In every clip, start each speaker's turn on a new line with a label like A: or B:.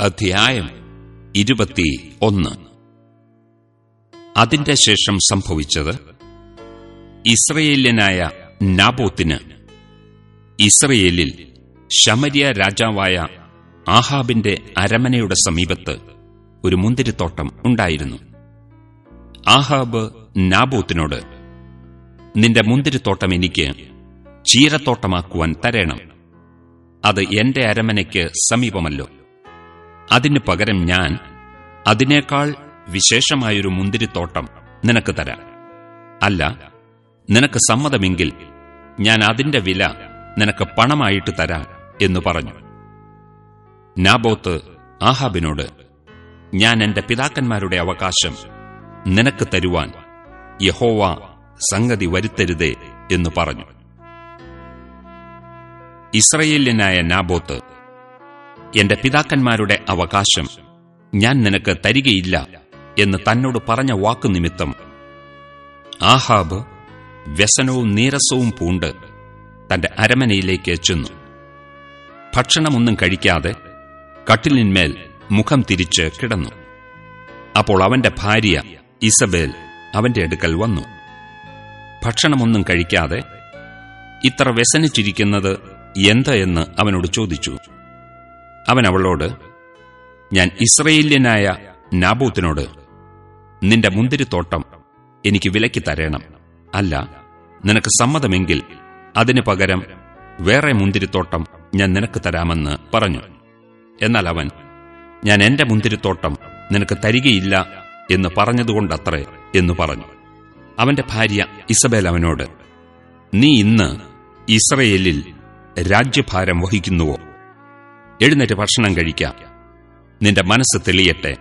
A: അധ്യായം ഇരുപത്തി ഒന്ന് അതിന്റെ ശേഷം സംഭവിച്ചത് ഇസ്രയേല്യനായ നാബോത്തിന്. ഇസ്രയേലിൽ ശമരിയ രാജാവായ ആഹാബിന്റെ അരമനയുടെ സമീപത്ത് ഒരു മുന്തിരിത്തോട്ടം ഉണ്ടായിരുന്നു. ആഹാബ് നാബോത്തിനോട് നിന്റെ മുന്തിരിത്തോട്ടം എനിക്ക് ചീരത്തോട്ടമാക്കുവാൻ തരേണം. അത് എന്റെ അരമനയ്ക്ക് സമീപമല്ലോ. അതിന് പകരം ഞാൻ അതിനേക്കാൾ വിശേഷമായൊരു മുന്തിരിത്തോട്ടം നിനക്ക് തരാം. അല്ല നിനക്ക് സമ്മതമെങ്കിൽ ഞാൻ അതിന്റെ വില നിനക്ക് പണമായിട്ട് തരാം എന്ന് പറഞ്ഞു. നാബോത്ത് ആഹാബിനോട് ഞാൻ എന്റെ പിതാക്കന്മാരുടെ അവകാശം നിനക്ക് തരുവാൻ യഹോവ സംഗതി വരുത്തരുതേ എന്ന് പറഞ്ഞു. ഇസ്രയേലിനായ നാബോത്ത് എന്റെ പിതാക്കന്മാരുടെ അവകാശം ഞാൻ നിനക്ക് തരികയില്ല എന്ന് തന്നോട് പറഞ്ഞ വാക്കു നിമിത്തം ആഹാബ് വ്യസനവും നീരസവും പൂണ്ട് തന്റെ അരമനയിലേക്ക് ചെന്നു. ഭക്ഷണമൊന്നും കഴിക്കാതെ കട്ടിലിന്മേൽ മുഖം തിരിച്ച് കിടന്നു. അപ്പോൾ അവന്റെ ഭാര്യ ഇസബേൽ അവന്റെ അടുക്കൽ വന്നു. ഭക്ഷണമൊന്നും കഴിക്കാതെ ഇത്ര വ്യസനിച്ചിരിക്കുന്നത് എന്ത് എന്ന് അവനോട് ചോദിച്ചു. അവൻ അവളോട് ഞാൻ ഇസ്രയേല്യനായ നാബൂത്തിനോട് നിന്റെ മുന്തിരിത്തോട്ടം എനിക്ക് വിലയ്ക്ക് തരേണം. അല്ല നിനക്ക് സമ്മതമെങ്കിൽ അതിനു പകരം വേറെ മുന്തിരിത്തോട്ടം ഞാൻ നിനക്ക് തരാമെന്ന് പറഞ്ഞു. എന്നാൽ അവൻ ഞാൻ എന്റെ മുന്തിരിത്തോട്ടം നിനക്ക് തരികയില്ല എന്ന് പറഞ്ഞതുകൊണ്ടത്രേ എന്ന് പറഞ്ഞു. അവന്റെ ഭാര്യ ഇസബേൽ അവനോട് നീ ഇന്ന് ഇസ്രയേലിൽ രാജ്യഭാരം വഹിക്കുന്നുവോ? എഴുന്നേറ്റ് ഭക്ഷണം കഴിക്കാം. നിന്റെ മനസ്സ് തെളിയട്ടെ.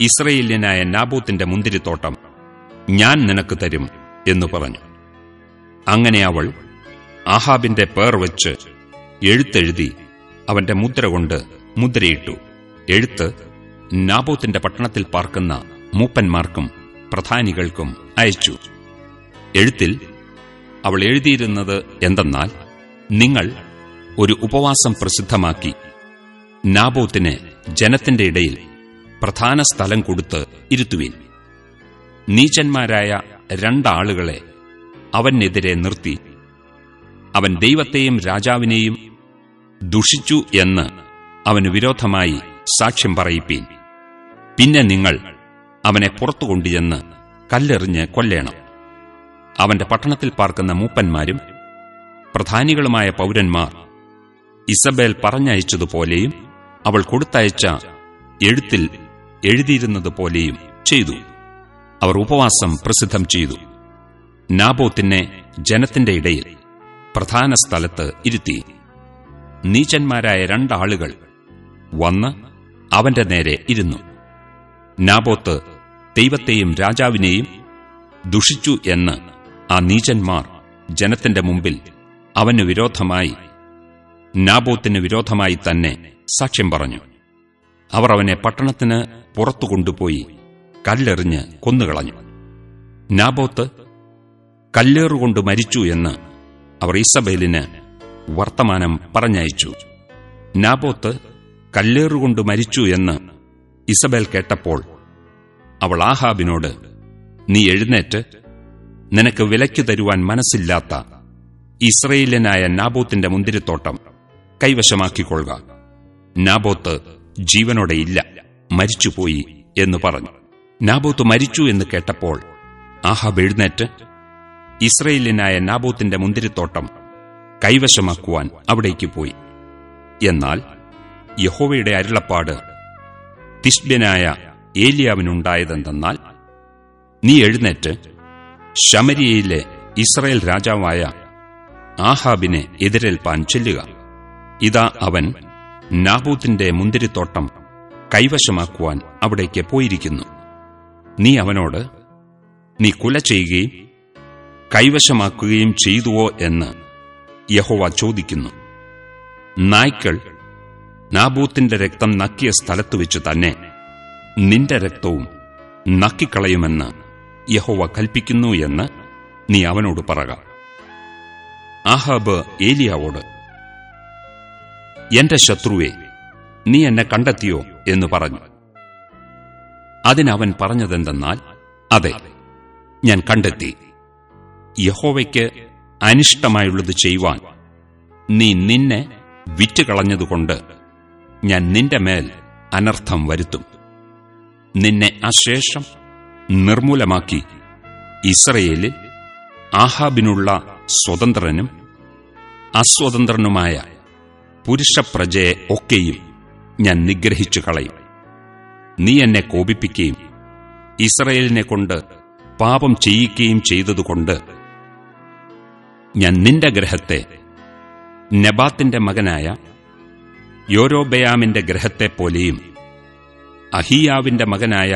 A: ഇസ്രയേലിയനായ നാബൂത്തിന്റെ മുന്തിരിത്തോട്ടം ഞാൻ നിനക്ക് തരും എന്നു പറഞ്ഞു. അങ്ങനെ അവൾ ആഹാബിന്റെ പേർ വെച്ച് എഴുത്തെഴുതി അവന്റെ മുദ്ര കൊണ്ട് മുദ്രയിട്ടു. എഴുത്ത് നാബൂത്തിന്റെ പട്ടണത്തിൽ പാർക്കുന്ന മൂപ്പന്മാർക്കും പ്രധാനികൾക്കും അയച്ചു. എഴുത്തിൽ അവൾ എഴുതിയിരുന്നത് എന്തെന്നാൽ നിങ്ങൾ ഒരു ഉപവാസം പ്രസിദ്ധമാക്കി. നാബോത്തിന് ജനത്തിന്റെ ഇടയിൽ പ്രധാന സ്ഥലം കൊടുത്ത് ഇരുത്തുവിൻ. നീചന്മാരായ രണ്ടാളുകളെ അവനെതിരെ നിർത്തി. അവൻ ദൈവത്തെയും രാജാവിനെയും ദുഷിച്ചു എന്ന് അവന് വിരോധമായി സാക്ഷ്യം പറയിപ്പീൻ. പിന്നെ നിങ്ങൾ അവനെ പുറത്തു കൊണ്ടുചെന്ന് കല്ലെറിഞ്ഞ് കൊല്ലേണം. അവന്റെ പട്ടണത്തിൽ പാർക്കുന്ന മൂപ്പന്മാരും പ്രധാനികളുമായ പൗരന്മാർ ഇസബേൽ പറഞ്ഞയച്ചതുപോലെയും അവൾ കൊടുത്തയച്ച എഴുത്തിൽ എഴുതിയിരുന്നതുപോലെയും ചെയ്തു. അവർ ഉപവാസം പ്രസിദ്ധം ചെയ്തു. നാബോത്തിനെ ജനത്തിന്റെ ഇടയിൽ പ്രധാന സ്ഥലത്ത് ഇരുത്തി. നീചന്മാരായ രണ്ടാളുകൾ വന്ന് അവന്റെ നേരെ ഇരുന്നു. നാബോത്ത് ദൈവത്തെയും രാജാവിനെയും ദുഷിച്ചു എന്ന് ആ നീചന്മാർ ജനത്തിന്റെ മുമ്പിൽ അവന് വിരോധമായി നാബോത്തിന് വിരോധമായി തന്നെ സാക്ഷ്യം പറഞ്ഞു. അവർ അവനെ പട്ടണത്തിന് പുറത്തു കൊണ്ടുപോയി കല്ലെറിഞ്ഞ് കൊന്നുകളഞ്ഞു. നാബോത്ത് കല്ലേറുകൊണ്ട് മരിച്ചു എന്ന് അവർ ഇസബേലിന് വർത്തമാനം പറഞ്ഞയച്ചു. നാബോത്ത് കല്ലേറുകൊണ്ട് മരിച്ചു എന്ന് ഇസബേൽ കേട്ടപ്പോൾ അവൾ ആഹാബിനോട് നീ എഴുന്നേറ്റ്. നിനക്ക് വിലയ്ക്ക് തരുവാൻ മനസ്സില്ലാത്ത ഇസ്രയേല്യനായ നാബോത്തിന്റെ മുന്തിരിത്തോട്ടം കൈവശമാക്കിക്കൊള്ളുക. നാബോത്ത് ജീവനോടെ ഇല്ല മരിച്ചുപോയി എന്ന് പറഞ്ഞു. നാബോത്ത് മരിച്ചു എന്ന് കേട്ടപ്പോൾ ആഹാബ് എഴുന്നേറ്റ് ഇസ്രയേലിനായ നാബോത്തിന്റെ മുന്തിരിത്തോട്ടം കൈവശമാക്കുവാൻ അവിടേക്ക് പോയി. എന്നാൽ യഹോവയുടെ അരുളപ്പാട് തിഷ്ബ്യനായ ഏലിയാവിനുണ്ടായതെന്തെന്നാൽ നീ എഴുന്നേറ്റ് ശമരിയയിലെ ഇസ്രയേൽ രാജാവായ ആഹാബിനെ എതിരേൽപ്പാൻ ചെല്ലുക. ഇതാ അവൻ നാബൂത്തിന്റെ മുന്തിരിത്തോട്ടം കൈവശമാക്കുവാൻ അവിടേക്ക് പോയിരിക്കുന്നു. നീ അവനോട് നീ കുല ചെയ്യുകയും കൈവശമാക്കുകയും ചെയ്തുവോ എന്ന് യഹോവ ചോദിക്കുന്നു. നായ്ക്കൾ നാബൂത്തിന്റെ രക്തം നക്കിയ സ്ഥലത്തു വെച്ച് തന്നെ നിന്റെ രക്തവും നക്കിക്കളയുമെന്ന് യഹോവ കൽപ്പിക്കുന്നു എന്ന് നീ അവനോട് പറക. ആഹാബ് ഏലിയാവോട് എന്റെ ശത്രുവെ നീ എന്നെ കണ്ടെത്തിയോ എന്ന് പറഞ്ഞു. അതിനവൻ പറഞ്ഞതെന്തെന്നാൽ അതെ ഞാൻ കണ്ടെത്തി. യഹോവയ്ക്ക് അനിഷ്ടമായുള്ളത് ചെയ്യുവാൻ നീ നിന്നെ വിറ്റുകളഞ്ഞതുകൊണ്ട് ഞാൻ നിന്റെ മേൽ അനർത്ഥം വരുത്തും. നിന്നെ അശേഷം നിർമൂലമാക്കി ഇസ്രയേലിൽ ആഹാബിനുള്ള സ്വതന്ത്രനും അസ്വതന്ത്രനുമായ പുരുഷപ്രജയെ ഒക്കെയും ഞാൻ നിഗ്രഹിച്ചു കളയും. നീ എന്നെ കോപിപ്പിക്കുകയും ഇസ്രയേലിനെ കൊണ്ട് പാപം ചെയ്യിക്കുകയും ചെയ്തതുകൊണ്ട് ഞാൻ നിന്റെ ഗ്രഹത്തെ നെബാത്തിന്റെ മകനായ യോരോബയാമിന്റെ ഗ്രഹത്തെപ്പോലെയും അഹിയാവിന്റെ മകനായ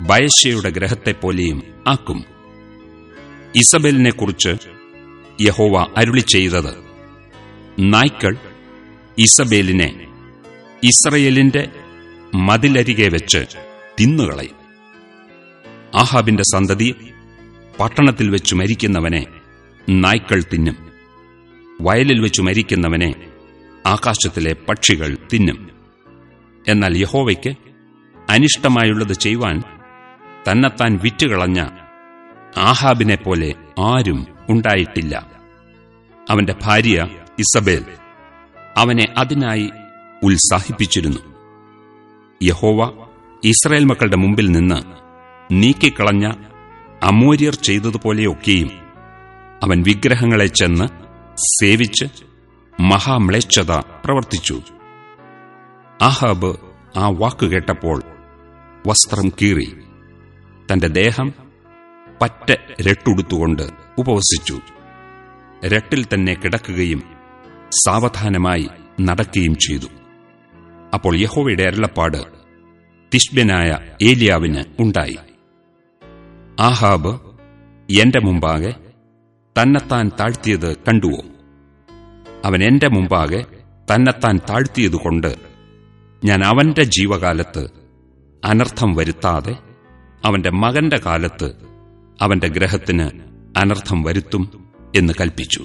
A: ബയശയുടെ ഗ്രഹത്തെപ്പോലെയും ആക്കും. ഇസബേലിനെക്കുറിച്ച് യഹോവ അരുളി ചെയ്തത് നായ്ക്കൾ ഇസബേലിനെ ഇസ്രയേലിന്റെ മതിലരികെ വെച്ച് തിന്നുകളയും. ആഹാബിന്റെ സന്തതി പട്ടണത്തിൽ വെച്ചു മരിക്കുന്നവനെ നായ്ക്കൾ തിന്നും. വയലിൽ വെച്ചു മരിക്കുന്നവനെ ആകാശത്തിലെ പക്ഷികൾ തിന്നും. എന്നാൽ യഹോവയ്ക്ക് അനിഷ്ടമായുള്ളത് ചെയ്യുവാൻ തന്നെത്താൻ വിറ്റുകളഞ്ഞ ആഹാബിനെപ്പോലെ ആരും ഉണ്ടായിട്ടില്ല. അവന്റെ ഭാര്യ ഇസബേൽ അവനെ അതിനായി ഉത്സാഹിപ്പിച്ചിരുന്നു. യഹോവ ഇസ്രായേൽ മക്കളുടെ മുമ്പിൽ നിന്ന് നീക്കിക്കളഞ്ഞ അമൂര്യർ ചെയ്തതുപോലെയൊക്കെയും അവൻ വിഗ്രഹങ്ങളെ ചെന്ന് സേവിച്ച് മഹാമ്ലേച്ഛത പ്രവർത്തിച്ചു. ആഹാബ് ആ വാക്ക് കേട്ടപ്പോൾ വസ്ത്രം കീറി തന്റെ ദേഹം പറ്റ രട്ടുടുത്തുകൊണ്ട് ഉപവസിച്ചു. രട്ടിൽ തന്നെ കിടക്കുകയും സാവധാനമായി നടക്കുകയും ചെയ്തു. അപ്പോൾ യഹോവയുടെ അരുളപ്പാട് തിഷ്ബ്യനായ ഏലിയാവിന് ഉണ്ടായി. ആഹാബ് എന്റെ മുമ്പാകെ തന്നെത്താൻ താഴ്ത്തിയത് കണ്ടുവോ? അവൻ എന്റെ മുമ്പാകെ തന്നെത്താൻ താഴ്ത്തിയതുകൊണ്ട് ഞാൻ അവന്റെ ജീവകാലത്ത് അനർത്ഥം വരുത്താതെ അവന്റെ മകന്റെ കാലത്ത് അവന്റെ ഗ്രഹത്തിന് അനർത്ഥം വരുത്തും എന്ന് കൽപ്പിച്ചു.